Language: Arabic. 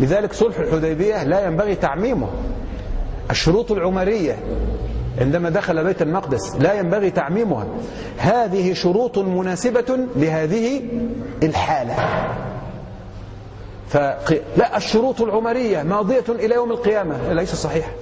لذلك صلح الحديبية لا ينبغي تعميمه. الشروط العمرية عندما دخل بيت المقدس لا ينبغي تعميمها. هذه شروط مناسبة لهذه الحالة. فلا الشروط العمرية ماضية إلى يوم القيامة ليس صحيح